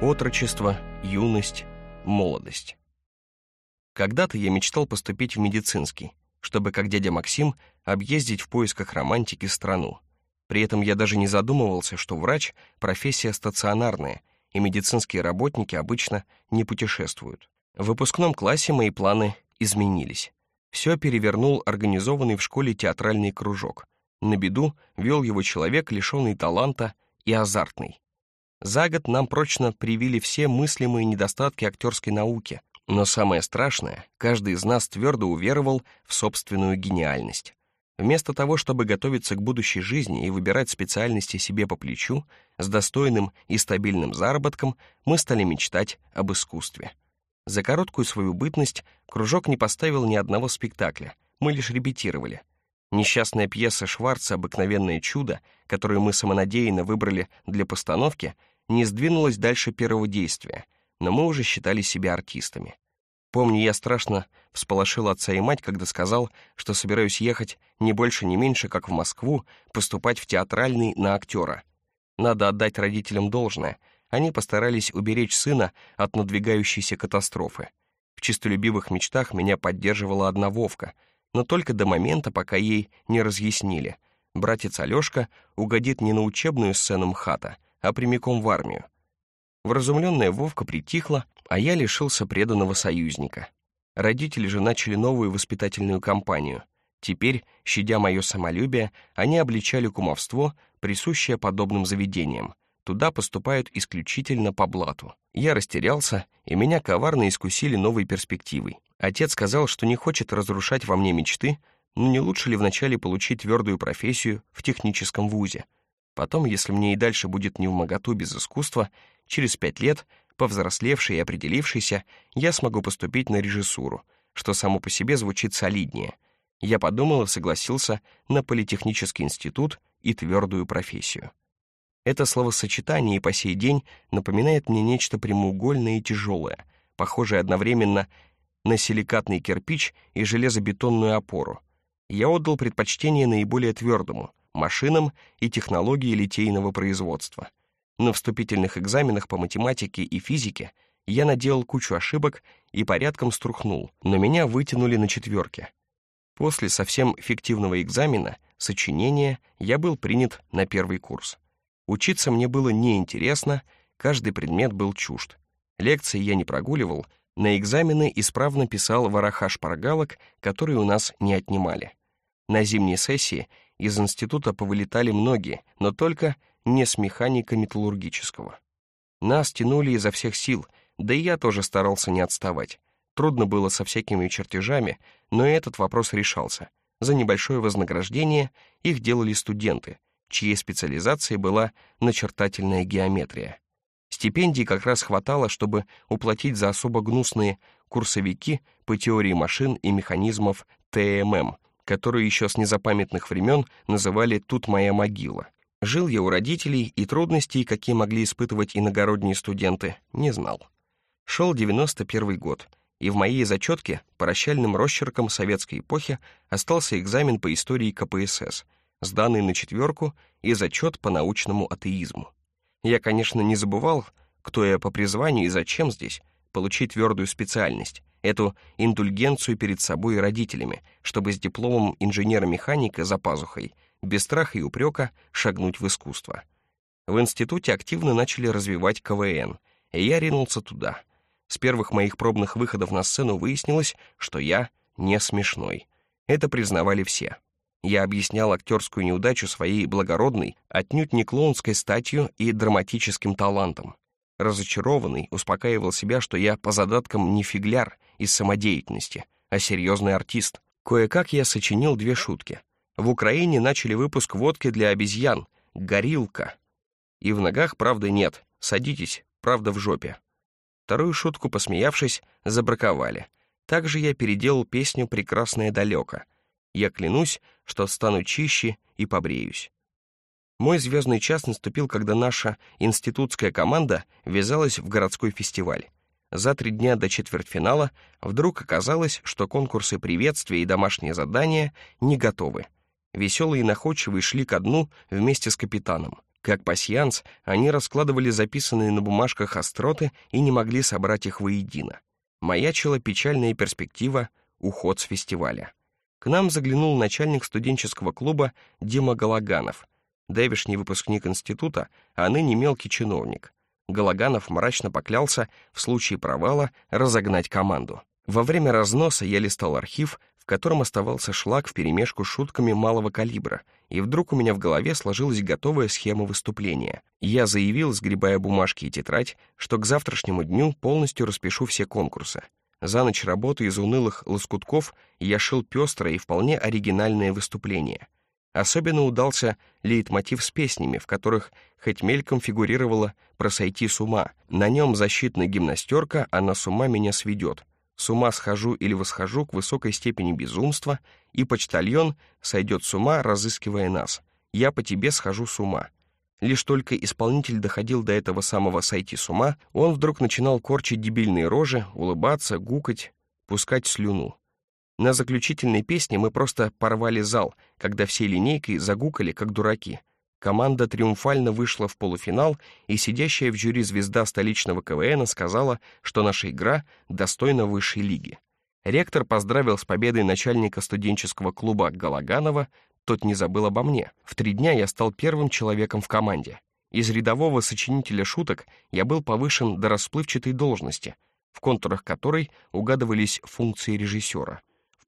Отрочество, юность, молодость. Когда-то я мечтал поступить в медицинский, чтобы, как дядя Максим, объездить в поисках романтики страну. При этом я даже не задумывался, что врач — профессия стационарная, и медицинские работники обычно не путешествуют. В выпускном классе мои планы изменились. Все перевернул организованный в школе театральный кружок. На беду вел его человек, лишенный таланта и азартный. За год нам прочно привили все мыслимые недостатки актерской науки, но самое страшное, каждый из нас твердо уверовал в собственную гениальность. Вместо того, чтобы готовиться к будущей жизни и выбирать специальности себе по плечу, с достойным и стабильным заработком, мы стали мечтать об искусстве. За короткую свою бытность кружок не поставил ни одного спектакля, мы лишь репетировали. Несчастная пьеса Шварца «Обыкновенное чудо», которую мы самонадеянно выбрали для постановки, не сдвинулась дальше первого действия, но мы уже считали себя артистами. Помню, я страшно всполошил отца и мать, когда сказал, что собираюсь ехать не больше, не меньше, как в Москву, поступать в театральный на актера. Надо отдать родителям должное. Они постарались уберечь сына от надвигающейся катастрофы. В чистолюбивых мечтах меня поддерживала одна Вовка, но только до момента, пока ей не разъяснили. Братец Алёшка угодит не на учебную сцену МХАТа, а прямиком в армию. Вразумленная Вовка притихла, а я лишился преданного союзника. Родители же начали новую воспитательную кампанию. Теперь, щадя мое самолюбие, они обличали кумовство, присущее подобным заведениям. Туда поступают исключительно по блату. Я растерялся, и меня коварно искусили новой перспективой. Отец сказал, что не хочет разрушать во мне мечты, но не лучше ли вначале получить твердую профессию в техническом вузе? Потом, если мне и дальше будет не в моготу без искусства, через пять лет, повзрослевший и определившийся, я смогу поступить на режиссуру, что само по себе звучит солиднее. Я подумал и согласился на политехнический институт и твердую профессию. Это словосочетание и по сей день напоминает мне нечто прямоугольное и тяжелое, похожее одновременно на силикатный кирпич и железобетонную опору. Я отдал предпочтение наиболее твердому — машинам и технологии литейного производства. На вступительных экзаменах по математике и физике я наделал кучу ошибок и порядком струхнул, но меня вытянули на четверке. После совсем фиктивного экзамена, сочинения, я был принят на первый курс. Учиться мне было неинтересно, каждый предмет был чужд. Лекции я не прогуливал, на экзамены исправно писал вороха шпаргалок, которые у нас не отнимали. На зимней сессии из института повылетали многие, но только не с механика металлургического. Нас тянули изо всех сил, да и я тоже старался не отставать. Трудно было со всякими чертежами, но этот вопрос решался. За небольшое вознаграждение их делали студенты, чьей специализацией была начертательная геометрия. Стипендий как раз хватало, чтобы уплатить за особо гнусные курсовики по теории машин и механизмов ТММ, которую еще с незапамятных времен называли «тут моя могила». Жил я у родителей, и трудностей, какие могли испытывать иногородние студенты, не знал. Шел 91 год, и в моей зачетке по прощальным росчеркам советской эпохи остался экзамен по истории КПСС, сданный на четверку, и зачет по научному атеизму. Я, конечно, не забывал, кто я по призванию и зачем здесь, получить твердую специальность, эту индульгенцию перед собой и родителями, чтобы с дипломом инженера-механика за пазухой, без страха и упрека, шагнуть в искусство. В институте активно начали развивать КВН, и я ринулся туда. С первых моих пробных выходов на сцену выяснилось, что я не смешной. Это признавали все. Я объяснял актерскую неудачу своей благородной, отнюдь не клоунской статью и драматическим талантом. Разочарованный, успокаивал себя, что я по задаткам не фигляр из самодеятельности, а серьезный артист. Кое-как я сочинил две шутки. В Украине начали выпуск водки для обезьян, горилка. И в ногах правды нет, садитесь, правда в жопе. Вторую шутку, посмеявшись, забраковали. Также я переделал песню «Прекрасное далеко». Я клянусь, что стану чище и побреюсь. Мой звездный час наступил, когда наша институтская команда ввязалась в городской фестиваль. За три дня до четвертьфинала вдруг оказалось, что конкурсы приветствия и домашние задания не готовы. Веселые и находчивые шли ко дну вместе с капитаном. Как пасьянс, они раскладывали записанные на бумажках остроты и не могли собрать их воедино. Маячила печальная перспектива — уход с фестиваля. К нам заглянул начальник студенческого клуба Дима Галаганов, давишний выпускник института, а ныне мелкий чиновник. Галаганов мрачно поклялся в случае провала разогнать команду. Во время разноса я листал архив, в котором оставался шлак вперемешку с шутками малого калибра, и вдруг у меня в голове сложилась готовая схема выступления. Я заявил, сгребая бумажки и тетрадь, что к завтрашнему дню полностью распишу все конкурсы. За ночь работы из унылых лоскутков я шил пестрое и вполне оригинальное выступление. Особенно удался лейтмотив с песнями, в которых хоть мельком фигурировала про с ума. На нем защитная гимнастерка «Она с ума меня сведет», с ума схожу или восхожу к высокой степени безумства, и почтальон сойдет с ума, разыскивая нас. Я по тебе схожу с ума. Лишь только исполнитель доходил до этого самого сойти с ума, он вдруг начинал корчить дебильные рожи, улыбаться, гукать, пускать слюну. На заключительной песне мы просто порвали зал, когда всей линейкой загукали, как дураки. Команда триумфально вышла в полуфинал, и сидящая в жюри звезда столичного КВН сказала, что наша игра достойна высшей лиги. Ректор поздравил с победой начальника студенческого клуба Галаганова, тот не забыл обо мне. В три дня я стал первым человеком в команде. Из рядового сочинителя шуток я был повышен до расплывчатой должности, в контурах которой угадывались функции режиссера.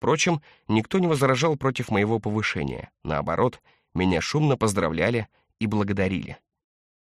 Впрочем, никто не возражал против моего повышения. Наоборот, меня шумно поздравляли и благодарили.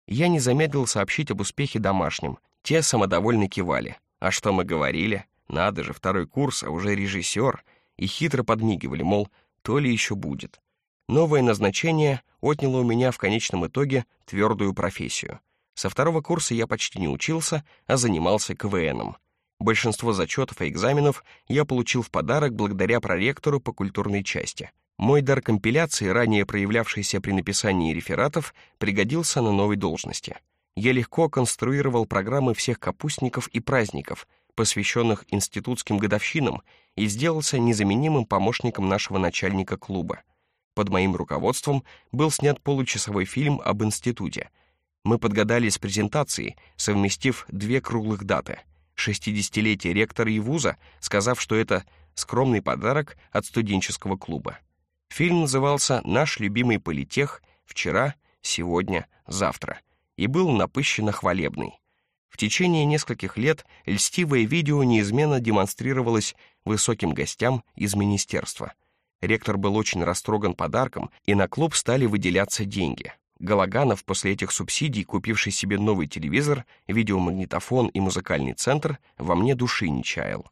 Я не замедлил сообщить об успехе домашним. Те самодовольно кивали. А что мы говорили? Надо же, второй курс, а уже режиссер. И хитро подмигивали, мол, то ли еще будет. Новое назначение отняло у меня в конечном итоге твердую профессию. Со второго курса я почти не учился, а занимался КВНом. Большинство зачетов и экзаменов я получил в подарок благодаря проректору по культурной части. Мой дар компиляции, ранее проявлявшийся при написании рефератов, пригодился на новой должности. Я легко конструировал программы всех капустников и праздников, посвященных институтским годовщинам, и сделался незаменимым помощником нашего начальника клуба. Под моим руководством был снят получасовой фильм об институте. Мы подгадали с презентацией, совместив две круглых даты — 60-летие ректора и вуза, сказав, что это скромный подарок от студенческого клуба. Фильм назывался «Наш любимый политех. Вчера, сегодня, завтра» и был напыщенно хвалебный. В течение нескольких лет льстивое видео неизменно демонстрировалось высоким гостям из министерства. Ректор был очень растроган подарком, и на клуб стали выделяться деньги. Галаганов после этих субсидий, купивший себе новый телевизор, видеомагнитофон и музыкальный центр, во мне души не чаял.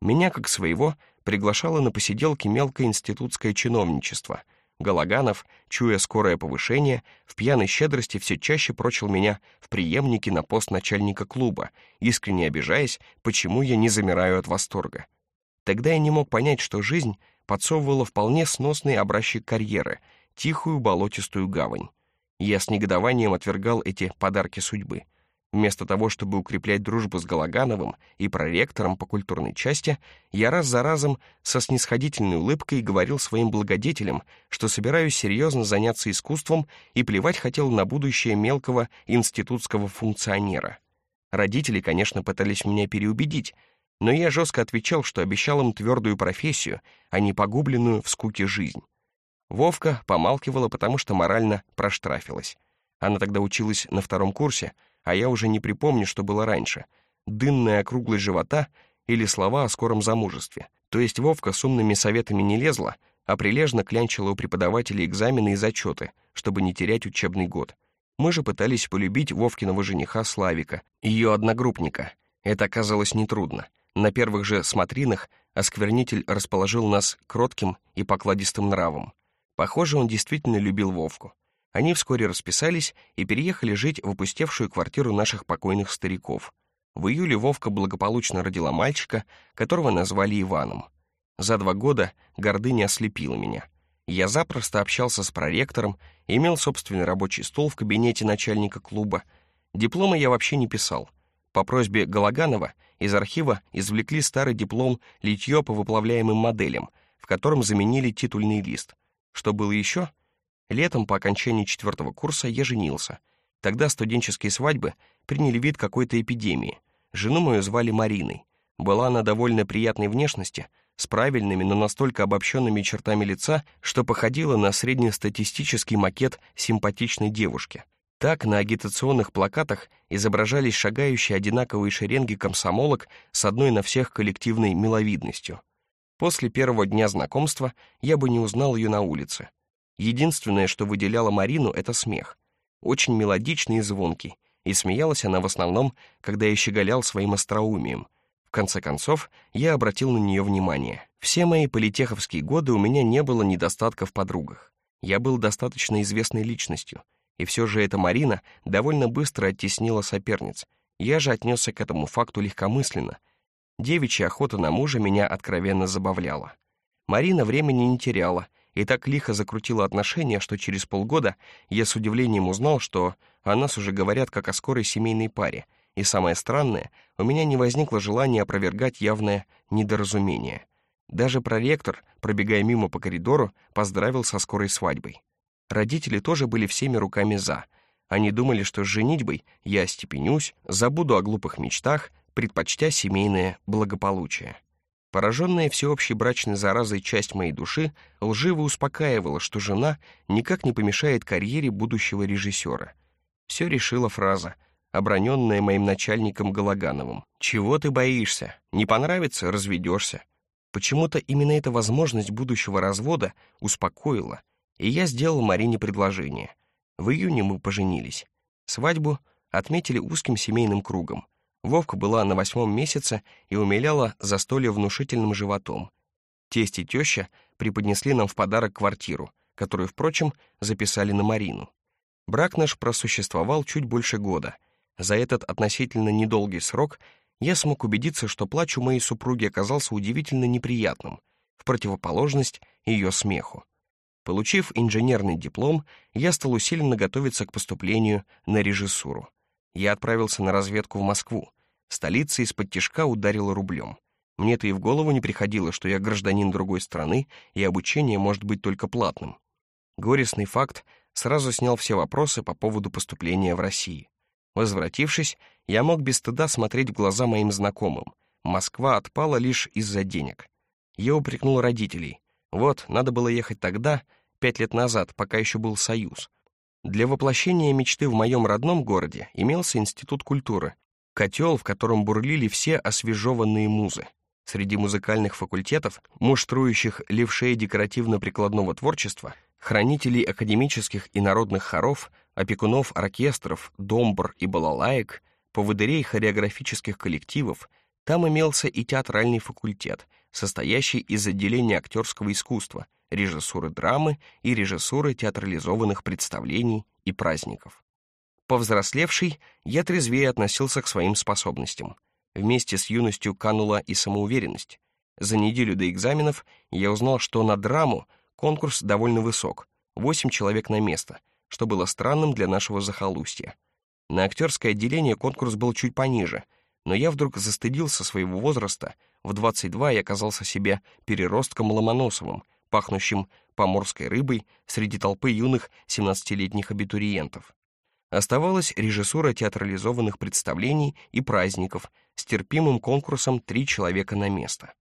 Меня, как своего, приглашало на посиделки мелкое институтское чиновничество. Галаганов, чуя скорое повышение, в пьяной щедрости все чаще прочил меня в преемнике на пост начальника клуба, искренне обижаясь, почему я не замираю от восторга. Тогда я не мог понять, что жизнь подсовывала вполне сносный образчик карьеры, тихую болотистую гавань. Я с негодованием отвергал эти подарки судьбы — Вместо того, чтобы укреплять дружбу с Галагановым и проректором по культурной части, я раз за разом со снисходительной улыбкой говорил своим благодетелям, что собираюсь серьезно заняться искусством и плевать хотел на будущее мелкого институтского функционера. Родители, конечно, пытались меня переубедить, но я жестко отвечал, что обещал им твердую профессию, а не погубленную в скуке жизнь. Вовка помалкивала, потому что морально проштрафилась. Она тогда училась на втором курсе — а я уже не припомню, что было раньше. Дынная округлость живота или слова о скором замужестве. То есть Вовка с умными советами не лезла, а прилежно клянчила у преподавателей экзамены и зачеты, чтобы не терять учебный год. Мы же пытались полюбить Вовкиного жениха Славика, ее одногруппника. Это оказалось нетрудно. На первых же смотринах осквернитель расположил нас кротким и покладистым нравом. Похоже, он действительно любил Вовку. Они вскоре расписались и переехали жить в опустевшую квартиру наших покойных стариков. В июле Вовка благополучно родила мальчика, которого назвали Иваном. За два года гордыня ослепила меня. Я запросто общался с проректором, имел собственный рабочий стол в кабинете начальника клуба. Дипломы я вообще не писал. По просьбе Галаганова из архива извлекли старый диплом литье по выплавляемым моделям, в котором заменили титульный лист. Что было еще? Летом по окончании четвертого курса я женился. Тогда студенческие свадьбы приняли вид какой-то эпидемии. Жену мою звали Мариной. Была она довольно приятной внешности, с правильными, но настолько обобщенными чертами лица, что походила на среднестатистический макет симпатичной девушки. Так на агитационных плакатах изображались шагающие одинаковые шеренги комсомолок с одной на всех коллективной миловидностью. После первого дня знакомства я бы не узнал ее на улице. Единственное, что выделяло Марину, — это смех. Очень мелодичный и звонкий, и смеялась она в основном, когда я щеголял своим остроумием. В конце концов, я обратил на нее внимание. Все мои политеховские годы у меня не было недостатка в подругах. Я был достаточно известной личностью, и все же эта Марина довольно быстро оттеснила соперниц. Я же отнесся к этому факту легкомысленно, Девичья охота на мужа меня откровенно забавляла. Марина времени не теряла и так лихо закрутила отношения, что через полгода я с удивлением узнал, что о нас уже говорят как о скорой семейной паре, и самое странное, у меня не возникло желания опровергать явное недоразумение. Даже проректор, пробегая мимо по коридору, поздравил со скорой свадьбой. Родители тоже были всеми руками «за». Они думали, что с женитьбой я остепенюсь, забуду о глупых мечтах предпочтя семейное благополучие. Пораженная всеобщей брачной заразой часть моей души лживо успокаивала, что жена никак не помешает карьере будущего режиссера. Все решила фраза, оброненная моим начальником Галагановым. «Чего ты боишься? Не понравится — разведешься». Почему-то именно эта возможность будущего развода успокоила, и я сделал Марине предложение. В июне мы поженились. Свадьбу отметили узким семейным кругом — Вовка была на восьмом месяце и умиляла застолье внушительным животом. Тесть и теща преподнесли нам в подарок квартиру, которую, впрочем, записали на Марину. Брак наш просуществовал чуть больше года. За этот относительно недолгий срок я смог убедиться, что плач у моей супруги оказался удивительно неприятным, в противоположность ее смеху. Получив инженерный диплом, я стал усиленно готовиться к поступлению на режиссуру я отправился на разведку в Москву. Столица из-под тишка ударила рублем. Мне-то и в голову не приходило, что я гражданин другой страны, и обучение может быть только платным. Горестный факт сразу снял все вопросы по поводу поступления в России. Возвратившись, я мог без стыда смотреть в глаза моим знакомым. Москва отпала лишь из-за денег. Я упрекнул родителей. Вот, надо было ехать тогда, пять лет назад, пока еще был Союз. Для воплощения мечты в моем родном городе имелся институт культуры, котел, в котором бурлили все освежеванные музы. Среди музыкальных факультетов, муштрующих левшей декоративно-прикладного творчества, хранителей академических и народных хоров, опекунов оркестров, домбр и балалаек, поводырей хореографических коллективов, там имелся и театральный факультет, состоящий из отделения актерского искусства — режиссуры драмы и режиссуры театрализованных представлений и праздников. Повзрослевший, я трезвее относился к своим способностям. Вместе с юностью канула и самоуверенность. За неделю до экзаменов я узнал, что на драму конкурс довольно высок — 8 человек на место, что было странным для нашего захолустья. На актерское отделение конкурс был чуть пониже, но я вдруг застыдился своего возраста, в 22 я оказался себе переростком Ломоносовым — пахнущим поморской рыбой среди толпы юных 17-летних абитуриентов. Оставалась режиссура театрализованных представлений и праздников с терпимым конкурсом «Три человека на место».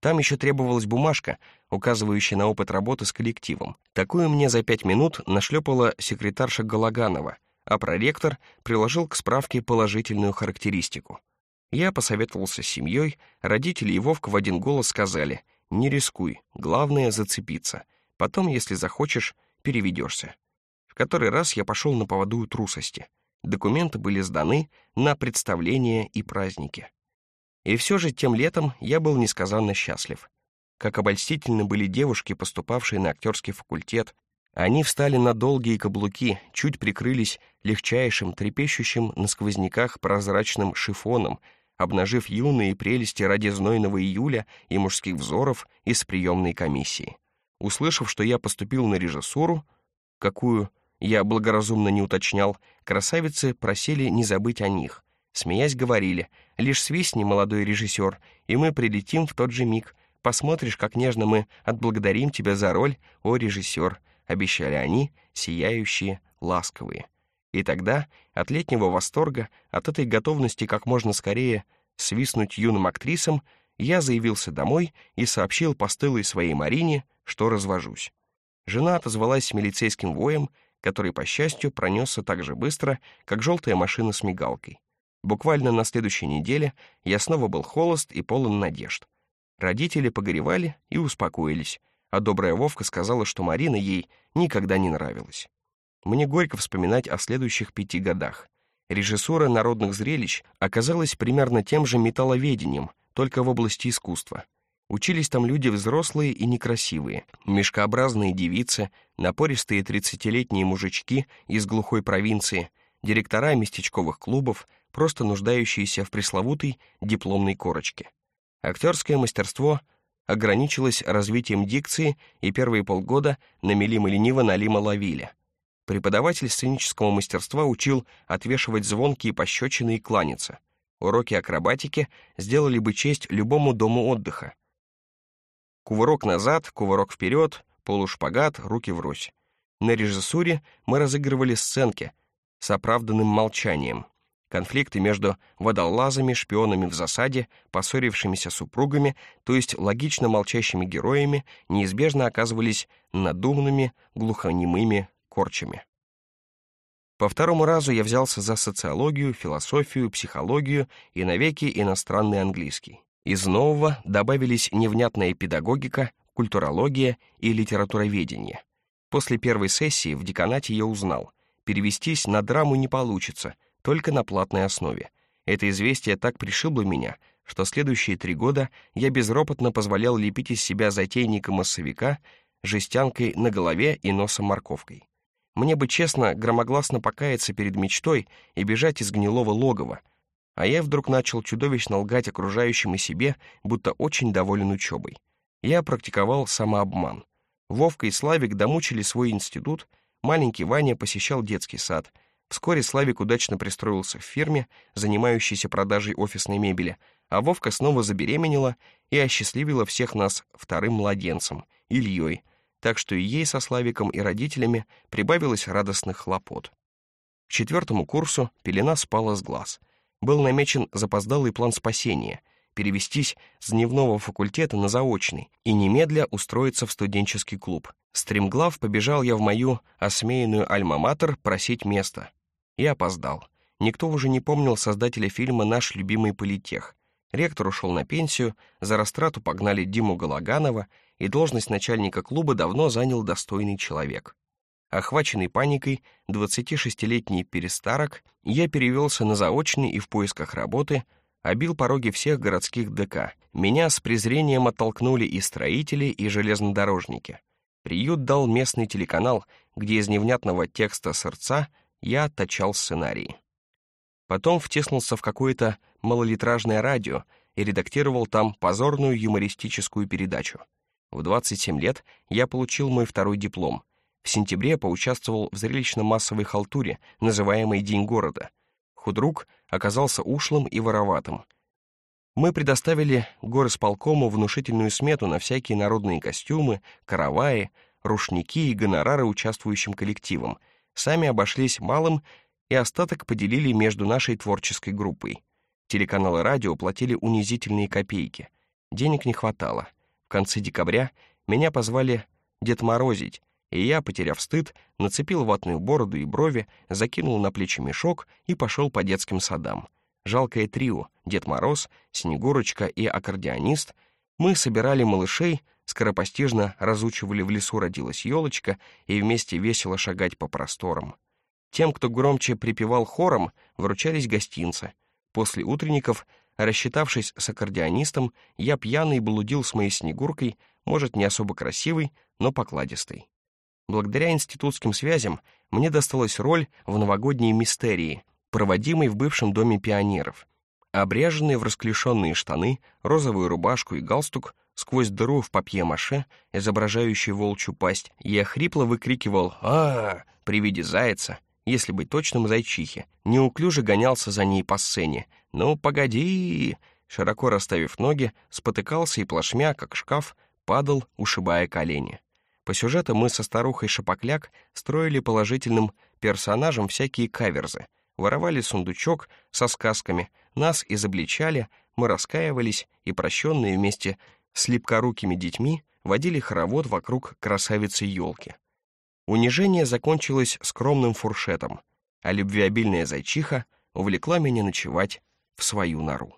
Там еще требовалась бумажка, указывающая на опыт работы с коллективом. Такую мне за пять минут нашлепала секретарша Галаганова, а проректор приложил к справке положительную характеристику. Я посоветовался с семьей, родители и Вовка в один голос сказали — не рискуй, главное — зацепиться. Потом, если захочешь, переведешься. Который раз я пошел на поводу трусости. Документы были сданы на представления и праздники. И все же тем летом я был несказанно счастлив. Как обольстительны были девушки, поступавшие на актерский факультет. Они встали на долгие каблуки, чуть прикрылись легчайшим, трепещущим на сквозняках прозрачным шифоном — обнажив юные прелести ради знойного июля и мужских взоров из приемной комиссии. Услышав, что я поступил на режиссуру, какую я благоразумно не уточнял, красавицы просили не забыть о них. Смеясь, говорили, «Лишь свистни, молодой режиссер, и мы прилетим в тот же миг. Посмотришь, как нежно мы отблагодарим тебя за роль, о режиссер. обещали они, сияющие, ласковые. И тогда, от летнего восторга, от этой готовности как можно скорее свистнуть юным актрисам, я заявился домой и сообщил постылой своей Марине, что развожусь. Жена отозвалась милицейским воем, который, по счастью, пронесся так же быстро, как желтая машина с мигалкой. Буквально на следующей неделе я снова был холост и полон надежд. Родители погоревали и успокоились, а добрая Вовка сказала, что Марина ей никогда не нравилась. Мне горько вспоминать о следующих пяти годах. Режиссура народных зрелищ оказалась примерно тем же металловедением, только в области искусства. Учились там люди взрослые и некрасивые, мешкообразные девицы, напористые тридцатилетние мужички из глухой провинции, директора местечковых клубов, просто нуждающиеся в пресловутой дипломной корочке. Актерское мастерство ограничилось развитием дикции, и первые полгода на мели мы лениво налима ловили. Преподаватель сценического мастерства учил отвешивать звонкие пощечины и кланяться. Уроки акробатики сделали бы честь любому дому отдыха. Кувырок назад, кувырок вперед, полушпагат, руки врозь. На режиссуре мы разыгрывали сценки с оправданным молчанием. Конфликты между водолазами, шпионами в засаде, поссорившимися супругами, то есть логично молчащими героями, неизбежно оказывались надуманными, глухонемыми корчами. По второму разу я взялся за социологию, философию, психологию и навеки иностранный английский. Из нового добавились невнятная педагогика, культурология и литературоведение. После первой сессии в деканате я узнал, перевестись на драму не получится, только на платной основе. Это известие так пришибло меня, что следующие три года я безропотно позволял лепить из себя затейника-массовика жестянкой на голове и носом морковкой. Мне бы честно громогласно покаяться перед мечтой и бежать из гнилого логова, а я вдруг начал чудовищно лгать окружающим и себе, будто очень доволен учебой. Я практиковал самообман. Вовка и Славик домучили свой институт, маленький Ваня посещал детский сад. Вскоре Славик удачно пристроился в фирме, занимающейся продажей офисной мебели, а Вовка снова забеременела и осчастливила всех нас вторым младенцем, Ильей, так что и ей со Славиком и родителями прибавилось радостных хлопот. К четвертому курсу пелена спала с глаз. Был намечен запоздалый план спасения — перевестись с дневного факультета на заочный и немедля устроиться в студенческий клуб. Стремглав побежал я в мою осмеянную альма-матер просить место. И опоздал. Никто уже не помнил создателя фильма «Наш любимый политех». Ректор ушел на пенсию, за растрату погнали Диму Галаганова, и должность начальника клуба давно занял достойный человек. Охваченный паникой, 26-летний перестарок, я перевелся на заочный и в поисках работы обил пороги всех городских ДК. Меня с презрением оттолкнули и строители, и железнодорожники. Приют дал местный телеканал, где из невнятного текста сердца я отточал сценарии. Потом втиснулся в какое-то малолитражное радио и редактировал там позорную юмористическую передачу. В 27 лет я получил мой второй диплом. В сентябре поучаствовал в зрелищно-массовой халтуре, называемой «День города». Худрук оказался ушлым и вороватым. Мы предоставили горосполкому внушительную смету на всякие народные костюмы, караваи, рушники и гонорары участвующим коллективам, сами обошлись малым и остаток поделили между нашей творческой группой. Телеканалы радио платили унизительные копейки. Денег не хватало. В конце декабря меня позвали Дед Морозить, и я, потеряв стыд, нацепил ватную бороду и брови, закинул на плечи мешок и пошел по детским садам. Жалкое трио — Дед Мороз, Снегурочка и аккордеонист — мы собирали малышей, скоропостижно разучивали в лесу родилась елочка и вместе весело шагать по просторам. Тем, кто громче припевал хором, вручались гостинцы. После утренников Рассчитавшись с аккордеонистом, я пьяный блудил с моей Снегуркой, может, не особо красивой, но покладистой. Благодаря институтским связям мне досталась роль в новогодней мистерии, проводимой в бывшем доме пионеров. Обреженные в расклешенные штаны, розовую рубашку и галстук, сквозь дыру в папье-маше, изображающую волчью пасть, я хрипло выкрикивал а, -а при виде зайца, если быть точным, зайчихи, неуклюже гонялся за ней по сцене. «Ну, погоди!» Широко расставив ноги, спотыкался и плашмя, как шкаф, падал, ушибая колени. По сюжету мы со старухой Шапокляк строили положительным персонажам всякие каверзы, воровали сундучок со сказками, нас изобличали, мы раскаивались и, прощенные вместе с липкорукими детьми, водили хоровод вокруг красавицы-елки. Унижение закончилось скромным фуршетом, а любвеобильная зайчиха увлекла меня ночевать в свою нору.